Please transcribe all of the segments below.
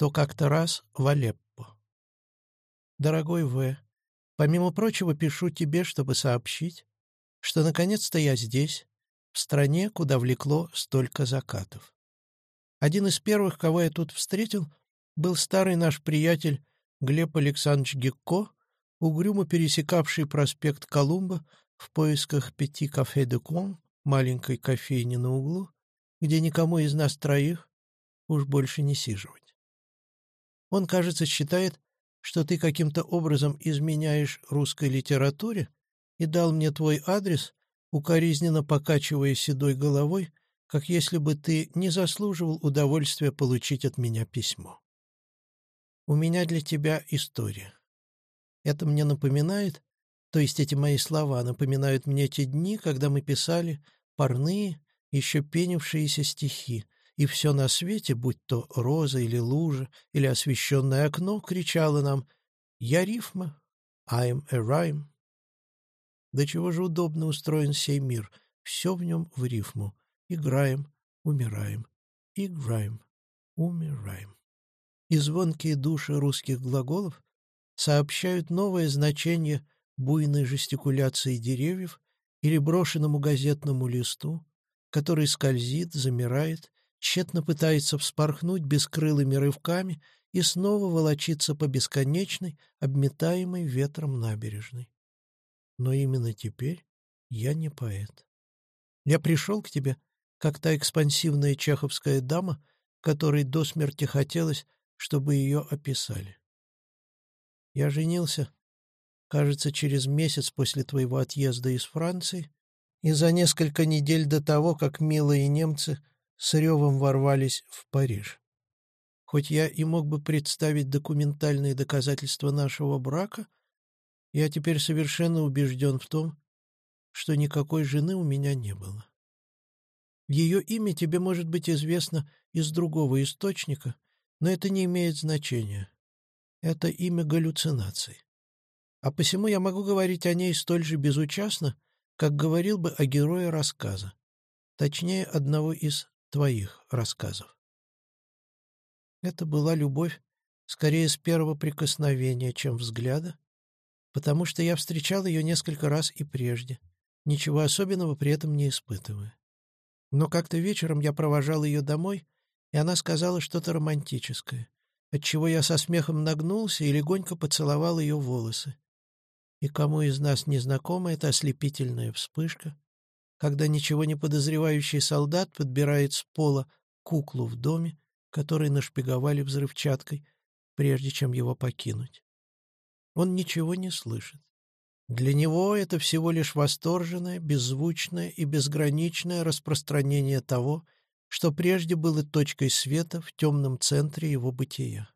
что как-то раз в Алеппо. Дорогой В., помимо прочего пишу тебе, чтобы сообщить, что наконец-то я здесь, в стране, куда влекло столько закатов. Один из первых, кого я тут встретил, был старый наш приятель Глеб Александрович Гекко, угрюмо пересекавший проспект Колумба в поисках пяти кафе де Кон, маленькой кофейни на углу, где никому из нас троих уж больше не сиживать. Он, кажется, считает, что ты каким-то образом изменяешь русской литературе и дал мне твой адрес, укоризненно покачивая седой головой, как если бы ты не заслуживал удовольствия получить от меня письмо. У меня для тебя история. Это мне напоминает, то есть эти мои слова напоминают мне те дни, когда мы писали парные, еще пенившиеся стихи, и все на свете, будь то роза или лужа, или освещенное окно, кричало нам «Я рифма, I'm a rhyme». До чего же удобно устроен сей мир, все в нем в рифму. Играем, умираем, играем, умираем. И звонкие души русских глаголов сообщают новое значение буйной жестикуляции деревьев или брошенному газетному листу, который скользит, замирает, тщетно пытается вспорхнуть бескрылыми рывками и снова волочиться по бесконечной, обметаемой ветром набережной. Но именно теперь я не поэт. Я пришел к тебе, как та экспансивная чеховская дама, которой до смерти хотелось, чтобы ее описали. Я женился, кажется, через месяц после твоего отъезда из Франции, и за несколько недель до того, как милые немцы с ревом ворвались в Париж. Хоть я и мог бы представить документальные доказательства нашего брака, я теперь совершенно убежден в том, что никакой жены у меня не было. Ее имя тебе может быть известно из другого источника, но это не имеет значения. Это имя галлюцинаций. А посему я могу говорить о ней столь же безучастно, как говорил бы о герое рассказа, точнее, одного из твоих рассказов. Это была любовь скорее с первого прикосновения, чем взгляда, потому что я встречал ее несколько раз и прежде, ничего особенного при этом не испытывая. Но как-то вечером я провожал ее домой, и она сказала что-то романтическое, отчего я со смехом нагнулся и легонько поцеловал ее волосы. И кому из нас не знакома эта ослепительная вспышка, когда ничего не подозревающий солдат подбирает с пола куклу в доме, который нашпиговали взрывчаткой, прежде чем его покинуть. Он ничего не слышит. Для него это всего лишь восторженное, беззвучное и безграничное распространение того, что прежде было точкой света в темном центре его бытия.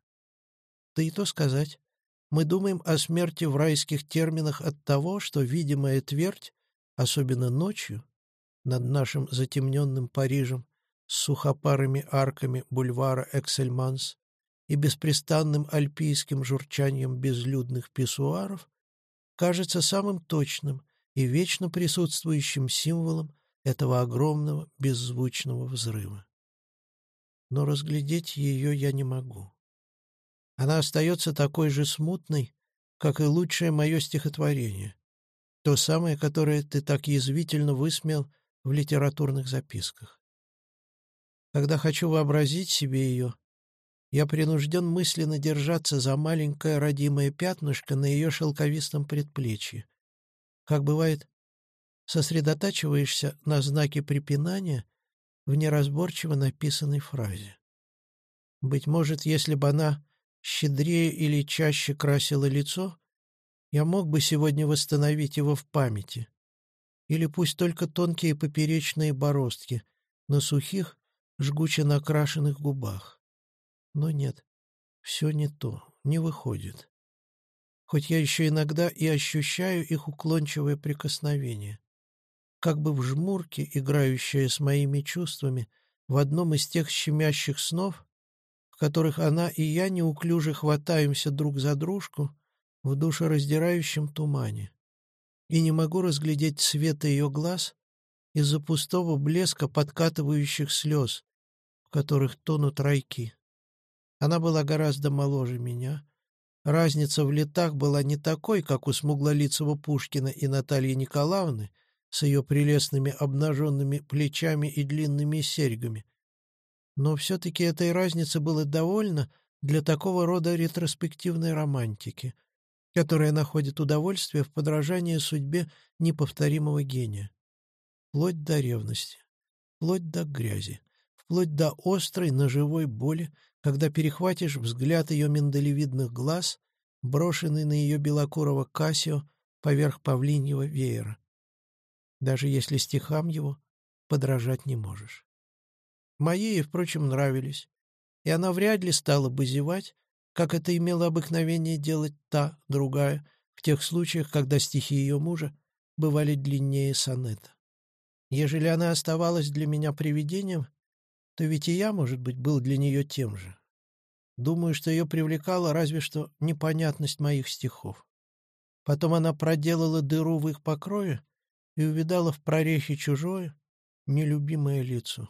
Да и то сказать, мы думаем о смерти в райских терминах от того, что видимая твердь, особенно ночью, над нашим затемненным Парижем, с сухопарыми арками бульвара Эксельманс и беспрестанным альпийским журчанием безлюдных писсуаров, кажется самым точным и вечно присутствующим символом этого огромного беззвучного взрыва. Но разглядеть ее я не могу. Она остается такой же смутной, как и лучшее мое стихотворение, то самое, которое ты так язвительно высмеял в литературных записках. Когда хочу вообразить себе ее, я принужден мысленно держаться за маленькое родимое пятнышко на ее шелковистом предплечье. Как бывает, сосредотачиваешься на знаке препинания в неразборчиво написанной фразе. Быть может, если бы она щедрее или чаще красила лицо, я мог бы сегодня восстановить его в памяти. Или пусть только тонкие поперечные бороздки на сухих, жгуче накрашенных губах. Но нет, все не то, не выходит. Хоть я еще иногда и ощущаю их уклончивое прикосновение. Как бы в жмурке, играющее с моими чувствами, в одном из тех щемящих снов, в которых она и я неуклюже хватаемся друг за дружку в душераздирающем тумане. И не могу разглядеть цвета ее глаз из-за пустого блеска подкатывающих слез, в которых тонут райки. Она была гораздо моложе меня. Разница в летах была не такой, как у Смуглолицего Пушкина и Натальи Николаевны с ее прелестными обнаженными плечами и длинными серьгами. Но все-таки этой разницы было довольно для такого рода ретроспективной романтики, которая находит удовольствие в подражании судьбе неповторимого гения. Вплоть до ревности, вплоть до грязи, вплоть до острой ножевой боли, когда перехватишь взгляд ее миндалевидных глаз, брошенный на ее белокурого Кассио поверх павлиньего веера. Даже если стихам его подражать не можешь. Мои ей, впрочем, нравились, и она вряд ли стала бы зевать, как это имела обыкновение делать та, другая, в тех случаях, когда стихи ее мужа бывали длиннее сонета. Ежели она оставалась для меня привидением, то ведь и я, может быть, был для нее тем же. Думаю, что ее привлекала разве что непонятность моих стихов. Потом она проделала дыру в их покрое и увидала в прорехе чужое, нелюбимое лицо.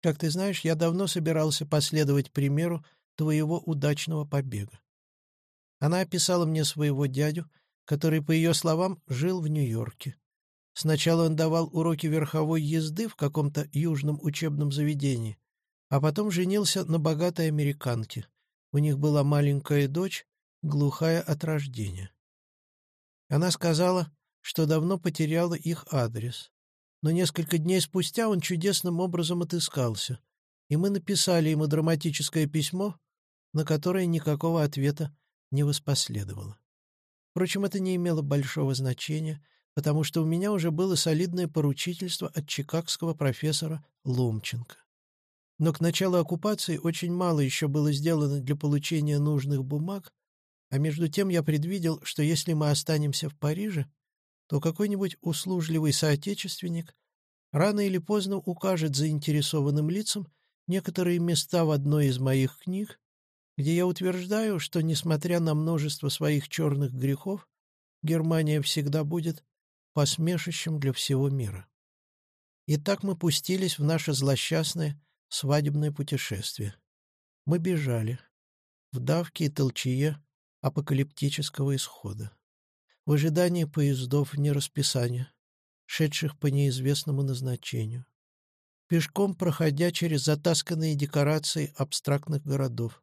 Как ты знаешь, я давно собирался последовать примеру твоего удачного побега. Она описала мне своего дядю, который, по ее словам, жил в Нью-Йорке. Сначала он давал уроки верховой езды в каком-то южном учебном заведении, а потом женился на богатой американке. У них была маленькая дочь, глухая от рождения. Она сказала, что давно потеряла их адрес. Но несколько дней спустя он чудесным образом отыскался, и мы написали ему драматическое письмо, на которое никакого ответа не воспоследовало. Впрочем, это не имело большого значения — потому что у меня уже было солидное поручительство от чикагского профессора Ломченко. Но к началу оккупации очень мало еще было сделано для получения нужных бумаг, а между тем я предвидел, что если мы останемся в Париже, то какой-нибудь услужливый соотечественник рано или поздно укажет заинтересованным лицам некоторые места в одной из моих книг, где я утверждаю, что, несмотря на множество своих черных грехов, Германия всегда будет посмешищем для всего мира. И так мы пустились в наше злосчастное свадебное путешествие. Мы бежали в давке и толчье апокалиптического исхода, в ожидании поездов вне расписания, шедших по неизвестному назначению, пешком проходя через затасканные декорации абстрактных городов.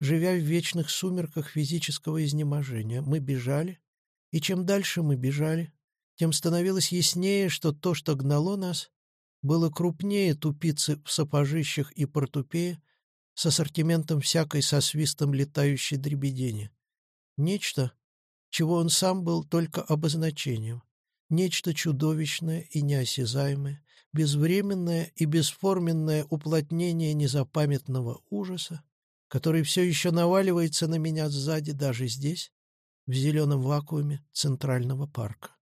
Живя в вечных сумерках физического изнеможения, мы бежали, и чем дальше мы бежали, тем становилось яснее, что то, что гнало нас, было крупнее тупицы в сапожищах и портупее с ассортиментом всякой со свистом летающей дребедени. Нечто, чего он сам был только обозначением. Нечто чудовищное и неосязаемое, безвременное и бесформенное уплотнение незапамятного ужаса, который все еще наваливается на меня сзади даже здесь, в зеленом вакууме Центрального парка.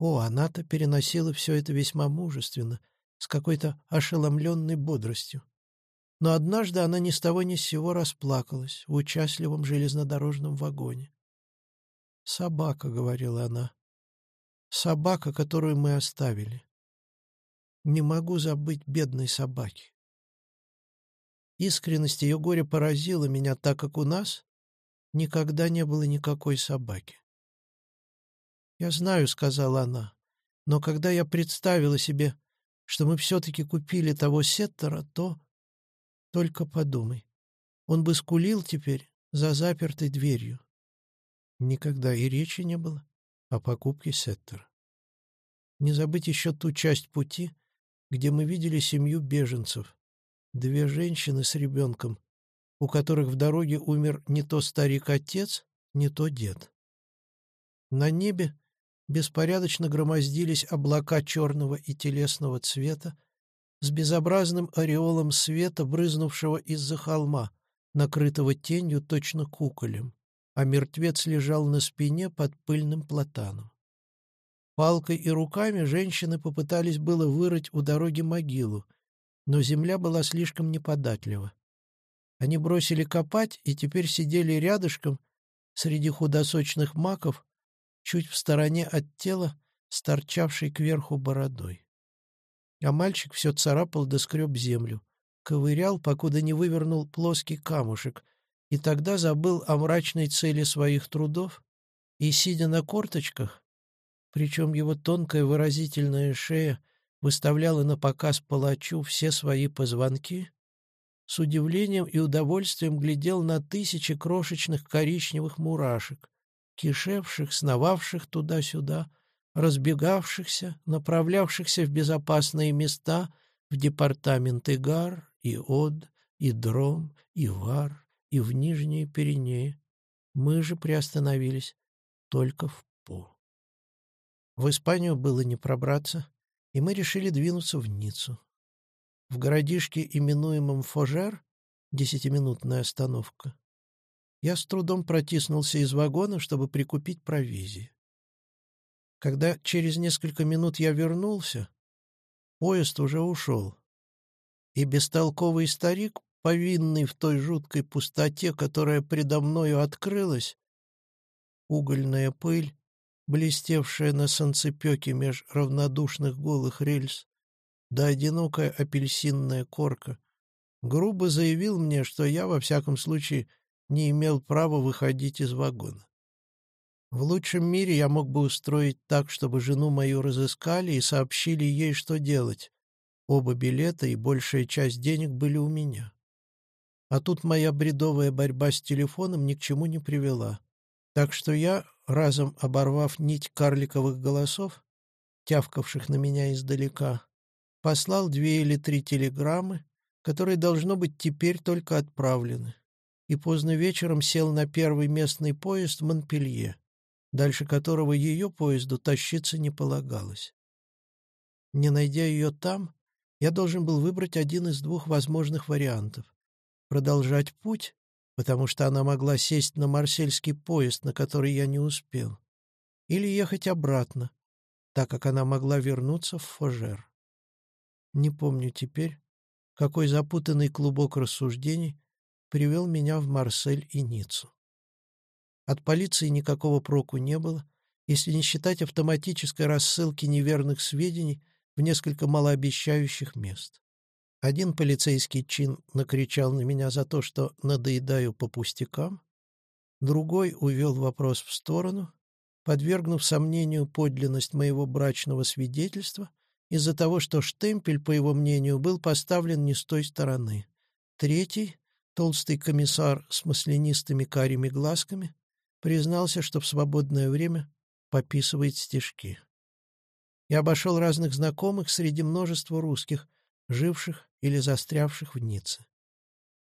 О, она-то переносила все это весьма мужественно, с какой-то ошеломленной бодростью. Но однажды она ни с того ни с сего расплакалась в участливом железнодорожном вагоне. «Собака», — говорила она, — «собака, которую мы оставили. Не могу забыть бедной собаки». Искренность ее горя поразила меня, так как у нас никогда не было никакой собаки. «Я знаю», — сказала она, — «но когда я представила себе, что мы все-таки купили того сеттера, то... Только подумай, он бы скулил теперь за запертой дверью». Никогда и речи не было о покупке сеттера. Не забыть еще ту часть пути, где мы видели семью беженцев, две женщины с ребенком, у которых в дороге умер не то старик-отец, не то дед. На небе беспорядочно громоздились облака черного и телесного цвета с безобразным ореолом света, брызнувшего из-за холма, накрытого тенью точно куколем, а мертвец лежал на спине под пыльным платаном. Палкой и руками женщины попытались было вырыть у дороги могилу, но земля была слишком неподатлива. Они бросили копать и теперь сидели рядышком среди худосочных маков, чуть в стороне от тела, с торчавшей кверху бородой. А мальчик все царапал да скреб землю, ковырял, покуда не вывернул плоский камушек, и тогда забыл о мрачной цели своих трудов, и, сидя на корточках, причем его тонкая выразительная шея выставляла на показ палачу все свои позвонки, с удивлением и удовольствием глядел на тысячи крошечных коричневых мурашек, кишевших, сновавших туда-сюда, разбегавшихся, направлявшихся в безопасные места, в департаменты Гар и Од, и Дром, и Вар, и в Нижние Пиренеи. Мы же приостановились только в По. В Испанию было не пробраться, и мы решили двинуться в Ниццу. В городишке, именуемом Фожер, десятиминутная остановка, я с трудом протиснулся из вагона, чтобы прикупить провизии. Когда через несколько минут я вернулся, поезд уже ушел, и бестолковый старик, повинный в той жуткой пустоте, которая предо мною открылась, угольная пыль, блестевшая на солнцепеке меж равнодушных голых рельс, да одинокая апельсинная корка, грубо заявил мне, что я, во всяком случае, не имел права выходить из вагона. В лучшем мире я мог бы устроить так, чтобы жену мою разыскали и сообщили ей, что делать. Оба билета и большая часть денег были у меня. А тут моя бредовая борьба с телефоном ни к чему не привела. Так что я, разом оборвав нить карликовых голосов, тявкавших на меня издалека, послал две или три телеграммы, которые, должно быть, теперь только отправлены и поздно вечером сел на первый местный поезд в Монпелье, дальше которого ее поезду тащиться не полагалось. Не найдя ее там, я должен был выбрать один из двух возможных вариантов. Продолжать путь, потому что она могла сесть на марсельский поезд, на который я не успел, или ехать обратно, так как она могла вернуться в Фожер. Не помню теперь, какой запутанный клубок рассуждений привел меня в Марсель и Ниццу. От полиции никакого проку не было, если не считать автоматической рассылки неверных сведений в несколько малообещающих мест. Один полицейский чин накричал на меня за то, что надоедаю по пустякам, другой увел вопрос в сторону, подвергнув сомнению подлинность моего брачного свидетельства из-за того, что штемпель, по его мнению, был поставлен не с той стороны. Третий Толстый комиссар с маслянистыми карими глазками признался, что в свободное время пописывает стишки. Я обошел разных знакомых среди множества русских, живших или застрявших в Ницце.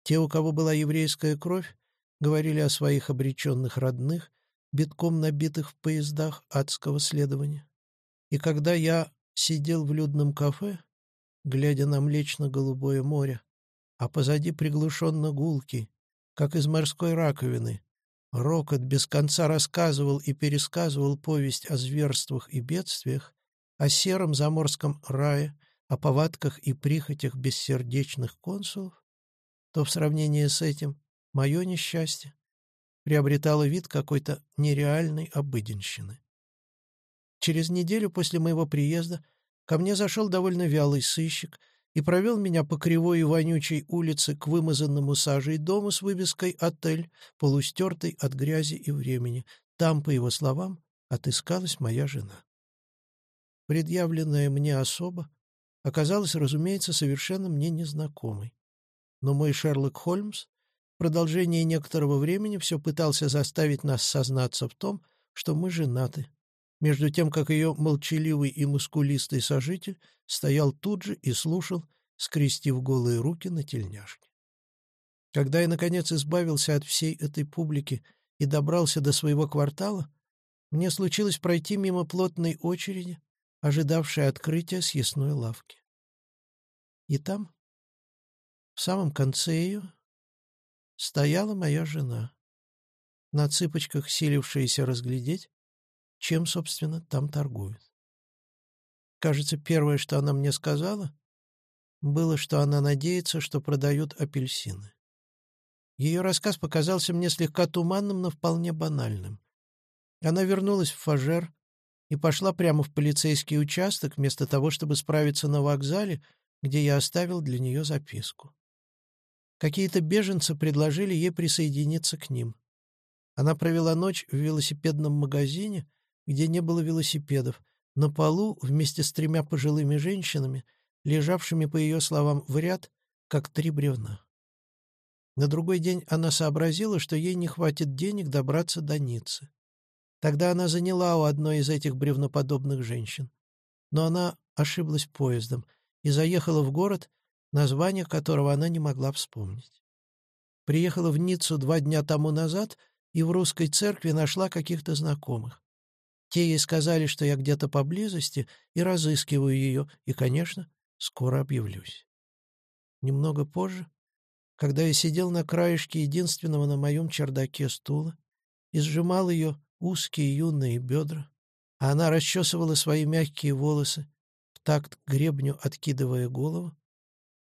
Те, у кого была еврейская кровь, говорили о своих обреченных родных, битком набитых в поездах адского следования. И когда я сидел в людном кафе, глядя на млечно-голубое море, а позади приглушенно гулки, как из морской раковины. Рокот без конца рассказывал и пересказывал повесть о зверствах и бедствиях, о сером заморском рае, о повадках и прихотях бессердечных консулов, то в сравнении с этим мое несчастье приобретало вид какой-то нереальной обыденщины. Через неделю после моего приезда ко мне зашел довольно вялый сыщик и провел меня по кривой и вонючей улице к вымазанному сажей дому с вывеской «Отель», полустертой от грязи и времени. Там, по его словам, отыскалась моя жена. Предъявленная мне особа оказалась, разумеется, совершенно мне незнакомой. Но мой Шерлок Холмс в продолжении некоторого времени все пытался заставить нас сознаться в том, что мы женаты, между тем как ее молчаливый и мускулистый сожитель стоял тут же и слушал, скрестив голые руки на тельняшке. Когда я, наконец, избавился от всей этой публики и добрался до своего квартала, мне случилось пройти мимо плотной очереди, ожидавшей открытия съестной лавки. И там, в самом конце ее, стояла моя жена, на цыпочках силившаяся разглядеть, чем, собственно, там торгуют. Кажется, первое, что она мне сказала, было, что она надеется, что продают апельсины. Ее рассказ показался мне слегка туманным, но вполне банальным. Она вернулась в Фажер и пошла прямо в полицейский участок, вместо того, чтобы справиться на вокзале, где я оставил для нее записку. Какие-то беженцы предложили ей присоединиться к ним. Она провела ночь в велосипедном магазине, где не было велосипедов, на полу вместе с тремя пожилыми женщинами, лежавшими, по ее словам, в ряд, как три бревна. На другой день она сообразила, что ей не хватит денег добраться до Ниццы. Тогда она заняла у одной из этих бревноподобных женщин. Но она ошиблась поездом и заехала в город, название которого она не могла вспомнить. Приехала в Ниццу два дня тому назад и в русской церкви нашла каких-то знакомых. Те ей сказали, что я где-то поблизости и разыскиваю ее, и, конечно, скоро объявлюсь. Немного позже, когда я сидел на краешке единственного на моем чердаке стула и сжимал ее узкие юные бедра, она расчесывала свои мягкие волосы, в такт гребню откидывая голову,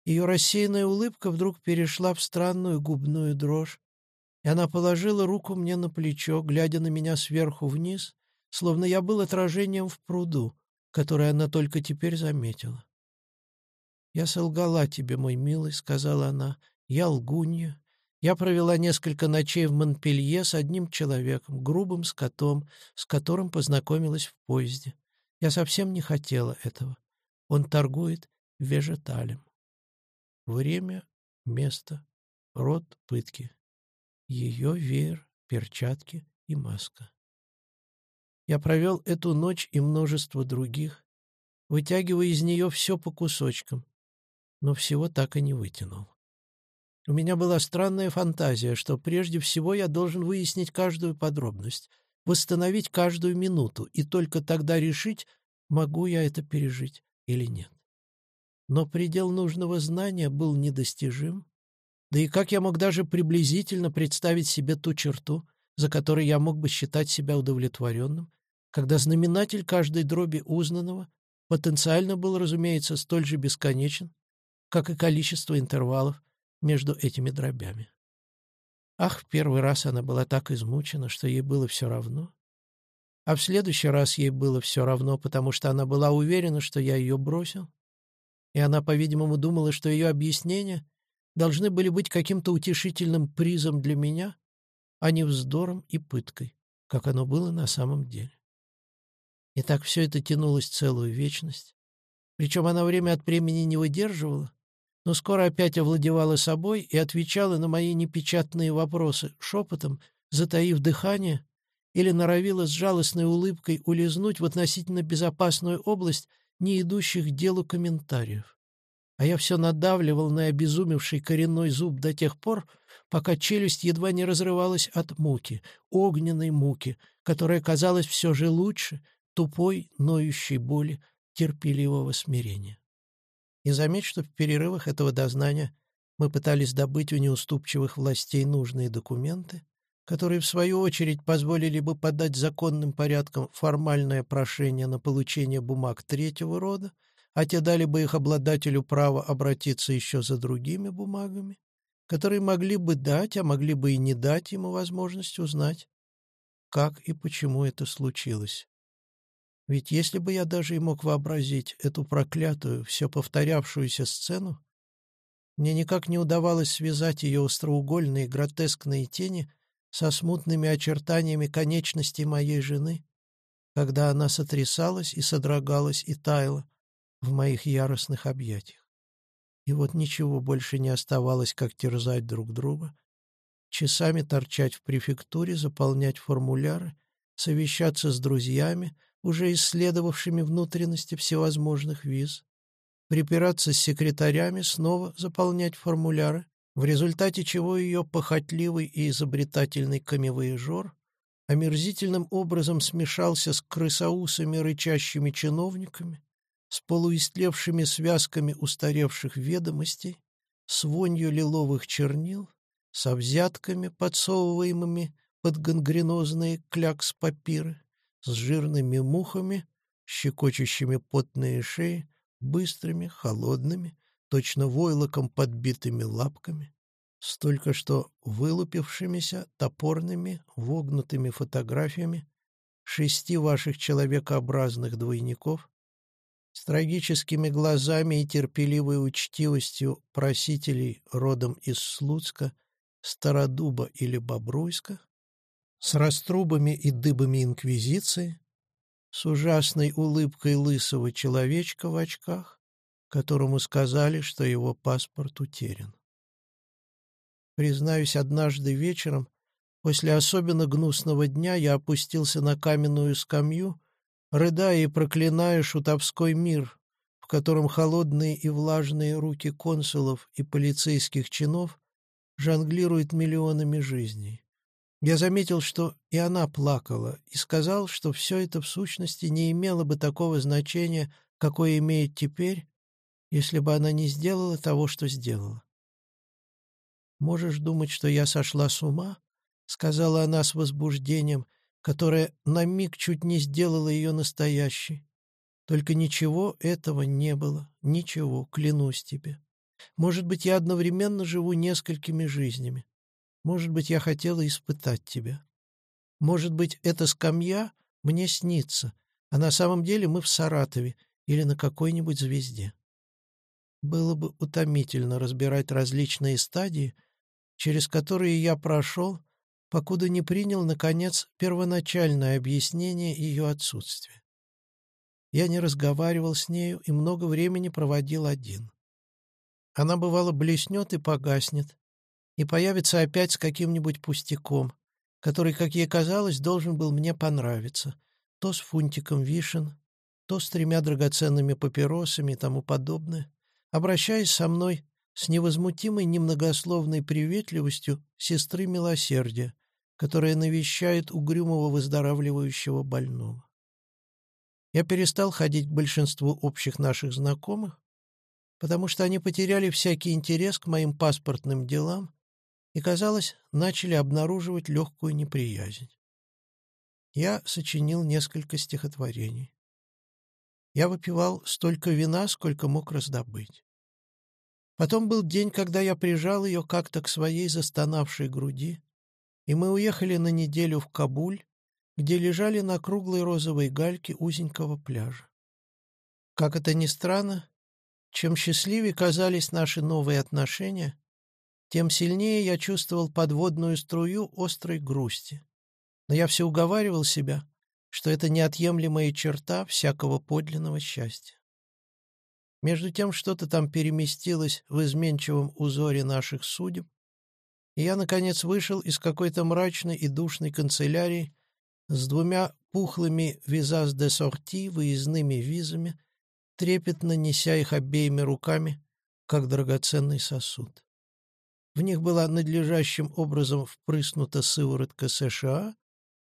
ее рассеянная улыбка вдруг перешла в странную губную дрожь, и она положила руку мне на плечо, глядя на меня сверху вниз, словно я был отражением в пруду, которое она только теперь заметила. «Я солгала тебе, мой милый», — сказала она, — «я лгунья. Я провела несколько ночей в Монпелье с одним человеком, грубым скотом, с которым познакомилась в поезде. Я совсем не хотела этого. Он торгует вежеталем. Время, место, род пытки ее веер, перчатки и маска. Я провел эту ночь и множество других, вытягивая из нее все по кусочкам, но всего так и не вытянул. У меня была странная фантазия, что прежде всего я должен выяснить каждую подробность, восстановить каждую минуту и только тогда решить, могу я это пережить или нет. Но предел нужного знания был недостижим, да и как я мог даже приблизительно представить себе ту черту, за которой я мог бы считать себя удовлетворенным, когда знаменатель каждой дроби узнанного потенциально был, разумеется, столь же бесконечен, как и количество интервалов между этими дробями. Ах, в первый раз она была так измучена, что ей было все равно. А в следующий раз ей было все равно, потому что она была уверена, что я ее бросил. И она, по-видимому, думала, что ее объяснение должны были быть каким-то утешительным призом для меня, а не вздором и пыткой, как оно было на самом деле. И так все это тянулось целую вечность. Причем она время от времени не выдерживала, но скоро опять овладевала собой и отвечала на мои непечатные вопросы шепотом, затаив дыхание, или норовила с жалостной улыбкой улизнуть в относительно безопасную область не идущих делу комментариев а я все надавливал на обезумевший коренной зуб до тех пор, пока челюсть едва не разрывалась от муки, огненной муки, которая казалась все же лучше тупой, ноющей боли, терпеливого смирения. И заметь, что в перерывах этого дознания мы пытались добыть у неуступчивых властей нужные документы, которые, в свою очередь, позволили бы подать законным порядком формальное прошение на получение бумаг третьего рода, а те дали бы их обладателю право обратиться еще за другими бумагами, которые могли бы дать, а могли бы и не дать ему возможность узнать, как и почему это случилось. Ведь если бы я даже и мог вообразить эту проклятую, все повторявшуюся сцену, мне никак не удавалось связать ее остроугольные гротескные тени со смутными очертаниями конечностей моей жены, когда она сотрясалась и содрогалась и таяла, в моих яростных объятиях. И вот ничего больше не оставалось, как терзать друг друга, часами торчать в префектуре, заполнять формуляры, совещаться с друзьями, уже исследовавшими внутренности всевозможных виз, припираться с секретарями, снова заполнять формуляры, в результате чего ее похотливый и изобретательный камевоежор омерзительным образом смешался с крысоусами рычащими чиновниками, с полуистлевшими связками устаревших ведомостей, с вонью лиловых чернил, со взятками, подсовываемыми под гангренозные клякс-папиры, с жирными мухами, щекочущими потные шеи, быстрыми, холодными, точно войлоком подбитыми лапками, с только что вылупившимися топорными, вогнутыми фотографиями шести ваших человекообразных двойников, с трагическими глазами и терпеливой учтивостью просителей родом из Слуцка, Стародуба или Бобруйска, с раструбами и дыбами инквизиции, с ужасной улыбкой лысого человечка в очках, которому сказали, что его паспорт утерян. Признаюсь, однажды вечером, после особенно гнусного дня, я опустился на каменную скамью, рыдая и проклиная шутовской мир, в котором холодные и влажные руки консулов и полицейских чинов жонглируют миллионами жизней. Я заметил, что и она плакала, и сказал, что все это в сущности не имело бы такого значения, какое имеет теперь, если бы она не сделала того, что сделала. «Можешь думать, что я сошла с ума?» — сказала она с возбуждением, которое на миг чуть не сделало ее настоящей. «Только ничего этого не было, ничего, клянусь тебе. Может быть, я одновременно живу несколькими жизнями. Может быть, я хотела испытать тебя. Может быть, эта скамья мне снится, а на самом деле мы в Саратове или на какой-нибудь звезде. Было бы утомительно разбирать различные стадии, через которые я прошел, покуда не принял, наконец, первоначальное объяснение ее отсутствия. Я не разговаривал с нею и много времени проводил один. Она, бывало, блеснет и погаснет, и появится опять с каким-нибудь пустяком, который, как ей казалось, должен был мне понравиться, то с фунтиком вишен, то с тремя драгоценными папиросами и тому подобное, обращаясь со мной с невозмутимой немногословной приветливостью сестры милосердия, которая навещает угрюмого выздоравливающего больного. Я перестал ходить к большинству общих наших знакомых, потому что они потеряли всякий интерес к моим паспортным делам и, казалось, начали обнаруживать легкую неприязнь. Я сочинил несколько стихотворений. Я выпивал столько вина, сколько мог раздобыть. Потом был день, когда я прижал ее как-то к своей застонавшей груди, и мы уехали на неделю в Кабуль, где лежали на круглой розовой гальке узенького пляжа. Как это ни странно, чем счастливее казались наши новые отношения, тем сильнее я чувствовал подводную струю острой грусти. Но я все уговаривал себя, что это неотъемлемая черта всякого подлинного счастья. Между тем что-то там переместилось в изменчивом узоре наших судеб, и я, наконец, вышел из какой-то мрачной и душной канцелярии с двумя пухлыми визас де сорти, выездными визами, трепетно неся их обеими руками, как драгоценный сосуд. В них была надлежащим образом впрыснута сыворотка США,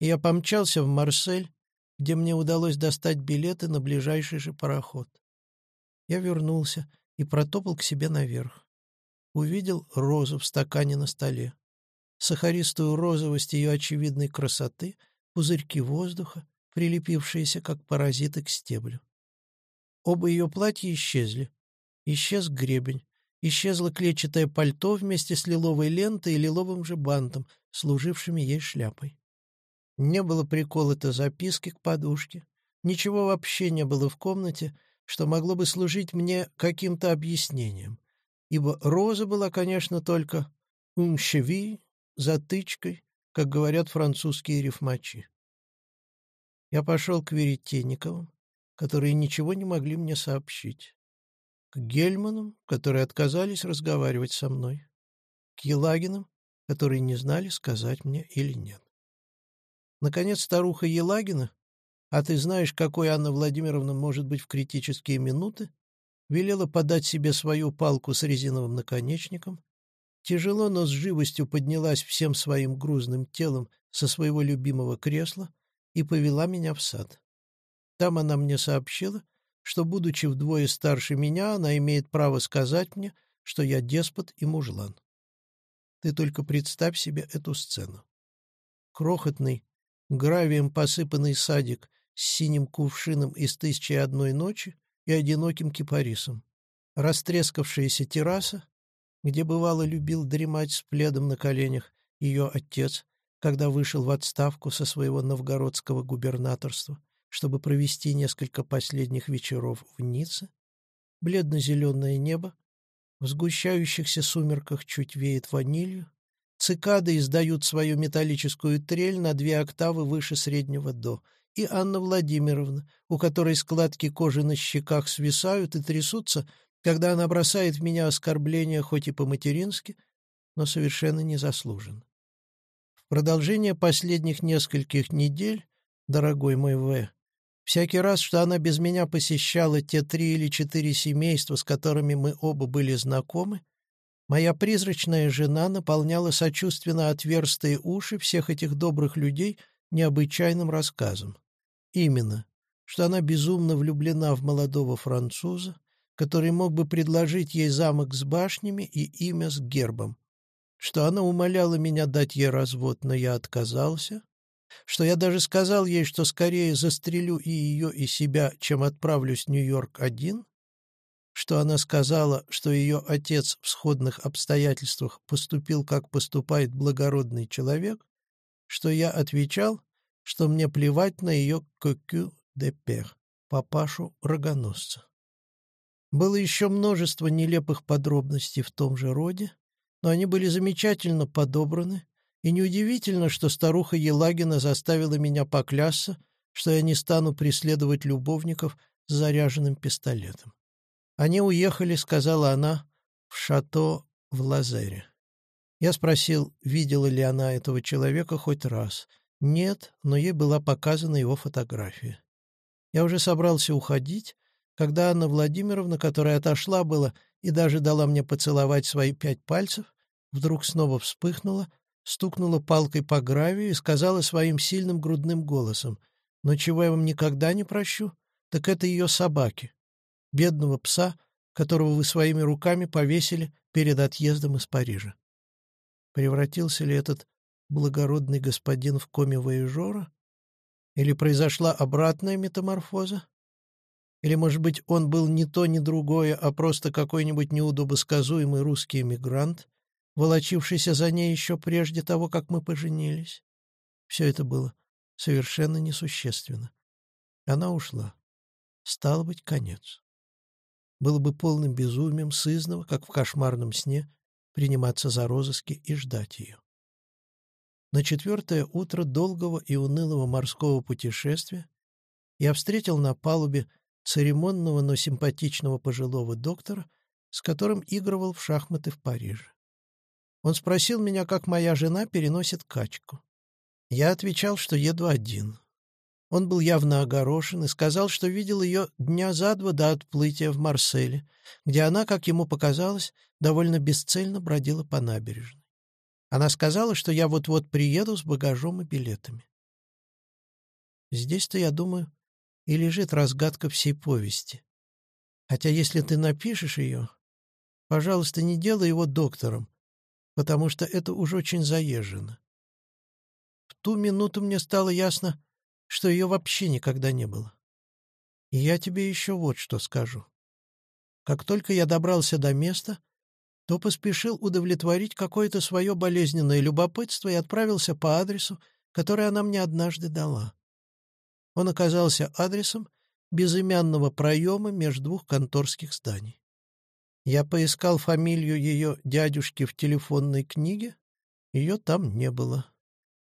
и я помчался в Марсель, где мне удалось достать билеты на ближайший же пароход. Я вернулся и протопал к себе наверх. Увидел розу в стакане на столе. Сахаристую розовость ее очевидной красоты, пузырьки воздуха, прилепившиеся, как паразиты, к стеблю. Оба ее платья исчезли. Исчез гребень. Исчезло клетчатое пальто вместе с лиловой лентой и лиловым же бантом, служившими ей шляпой. Не было приколото записки к подушке. Ничего вообще не было в комнате, что могло бы служить мне каким-то объяснением, ибо роза была, конечно, только «умщеви», затычкой, как говорят французские рифмачи. Я пошел к Веретенниковым, которые ничего не могли мне сообщить. Гельманам, которые отказались разговаривать со мной. К Елагинам, которые не знали, сказать мне или нет. Наконец, старуха Елагина, а ты знаешь, какой Анна Владимировна может быть в критические минуты, велела подать себе свою палку с резиновым наконечником, тяжело, но с живостью поднялась всем своим грузным телом со своего любимого кресла и повела меня в сад. Там она мне сообщила, что, будучи вдвое старше меня, она имеет право сказать мне, что я деспот и мужлан. Ты только представь себе эту сцену. Крохотный, гравием посыпанный садик с синим кувшином из «Тысячи одной ночи» и одиноким кипарисом. Растрескавшаяся терраса, где бывало любил дремать с пледом на коленях ее отец, когда вышел в отставку со своего новгородского губернаторства, чтобы провести несколько последних вечеров в Ницце. Бледно-зеленое небо, в сгущающихся сумерках чуть веет ванилью, цикады издают свою металлическую трель на две октавы выше среднего «до», и Анна Владимировна, у которой складки кожи на щеках свисают и трясутся, когда она бросает в меня оскорбления хоть и по-матерински, но совершенно незаслуженно. В продолжение последних нескольких недель, дорогой мой В., всякий раз, что она без меня посещала те три или четыре семейства, с которыми мы оба были знакомы, моя призрачная жена наполняла сочувственно отверстые уши всех этих добрых людей необычайным рассказом. Именно, что она безумно влюблена в молодого француза, который мог бы предложить ей замок с башнями и имя с гербом, что она умоляла меня дать ей развод, но я отказался, что я даже сказал ей, что скорее застрелю и ее, и себя, чем отправлюсь в Нью-Йорк один, что она сказала, что ее отец в сходных обстоятельствах поступил, как поступает благородный человек, что я отвечал, что мне плевать на ее «кокю де пер» — папашу-рогоносца. Было еще множество нелепых подробностей в том же роде, но они были замечательно подобраны, и неудивительно, что старуха Елагина заставила меня поклясться, что я не стану преследовать любовников с заряженным пистолетом. «Они уехали», — сказала она, — «в шато в Лазере». Я спросил, видела ли она этого человека хоть раз — нет, но ей была показана его фотография. Я уже собрался уходить, когда Анна Владимировна, которая отошла была и даже дала мне поцеловать свои пять пальцев, вдруг снова вспыхнула, стукнула палкой по гравию и сказала своим сильным грудным голосом, «Но чего я вам никогда не прощу, так это ее собаки, бедного пса, которого вы своими руками повесили перед отъездом из Парижа». Превратился ли этот благородный господин в коме воежора? Или произошла обратная метаморфоза? Или, может быть, он был не то, ни другое, а просто какой-нибудь неудобосказуемый русский эмигрант, волочившийся за ней еще прежде того, как мы поженились? Все это было совершенно несущественно. Она ушла. Стало быть, конец. Было бы полным безумием сызного, как в кошмарном сне, приниматься за розыски и ждать ее. На четвертое утро долгого и унылого морского путешествия я встретил на палубе церемонного, но симпатичного пожилого доктора, с которым игрывал в шахматы в Париже. Он спросил меня, как моя жена переносит качку. Я отвечал, что еду один. Он был явно огорошен и сказал, что видел ее дня за два до отплытия в Марселе, где она, как ему показалось, довольно бесцельно бродила по набережной. Она сказала, что я вот-вот приеду с багажом и билетами. Здесь-то, я думаю, и лежит разгадка всей повести. Хотя если ты напишешь ее, пожалуйста, не делай его доктором, потому что это уж очень заезжено. В ту минуту мне стало ясно, что ее вообще никогда не было. И я тебе еще вот что скажу. Как только я добрался до места, то поспешил удовлетворить какое-то свое болезненное любопытство и отправился по адресу, который она мне однажды дала. Он оказался адресом безымянного проема между двух конторских зданий. Я поискал фамилию ее дядюшки в телефонной книге, ее там не было.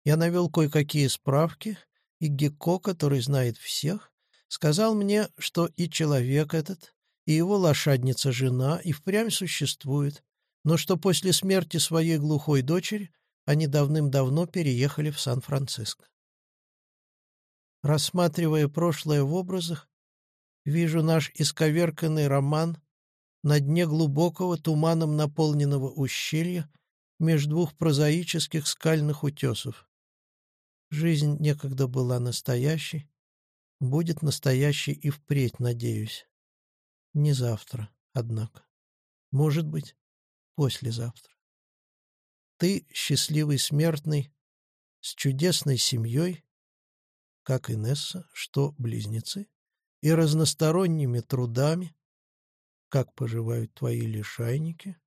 Я навел кое-какие справки, и Гекко, который знает всех, сказал мне, что и человек этот, и его лошадница-жена и впрямь существует, но что после смерти своей глухой дочери они давным-давно переехали в Сан-Франциско. Рассматривая прошлое в образах, вижу наш исковерканный роман на дне глубокого туманом наполненного ущелья между двух прозаических скальных утесов. Жизнь некогда была настоящей, будет настоящей и впредь, надеюсь. Не завтра, однако. Может быть, послезавтра. Ты, счастливый смертный, с чудесной семьей, как Инесса, что близнецы, и разносторонними трудами, как поживают твои лишайники,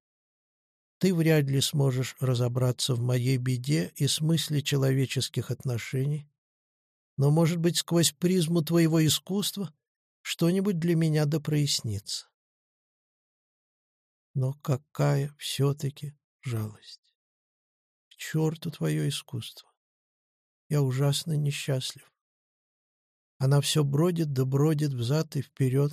ты вряд ли сможешь разобраться в моей беде и смысле человеческих отношений, но, может быть, сквозь призму твоего искусства что-нибудь для меня да прояснится. Но какая все-таки жалость! К черту твое искусство! Я ужасно несчастлив. Она все бродит да бродит взад и вперед,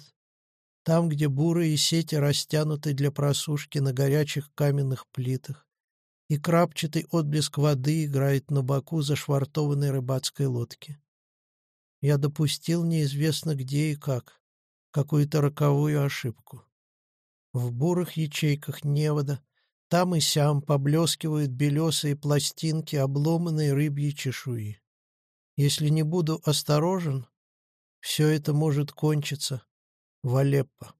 там, где бурые сети растянуты для просушки на горячих каменных плитах, и крапчатый отблеск воды играет на боку зашвартованной рыбацкой лодки. Я допустил неизвестно где и как, какую-то роковую ошибку. В бурых ячейках невода там и сям поблескивают белесые пластинки обломанной рыбьей чешуи. Если не буду осторожен, все это может кончиться в Алеппо.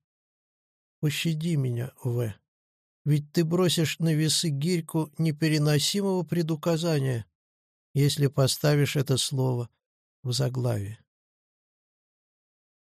Пощади меня, В. Ведь ты бросишь на весы гирьку непереносимого предуказания, если поставишь это слово в заглавие.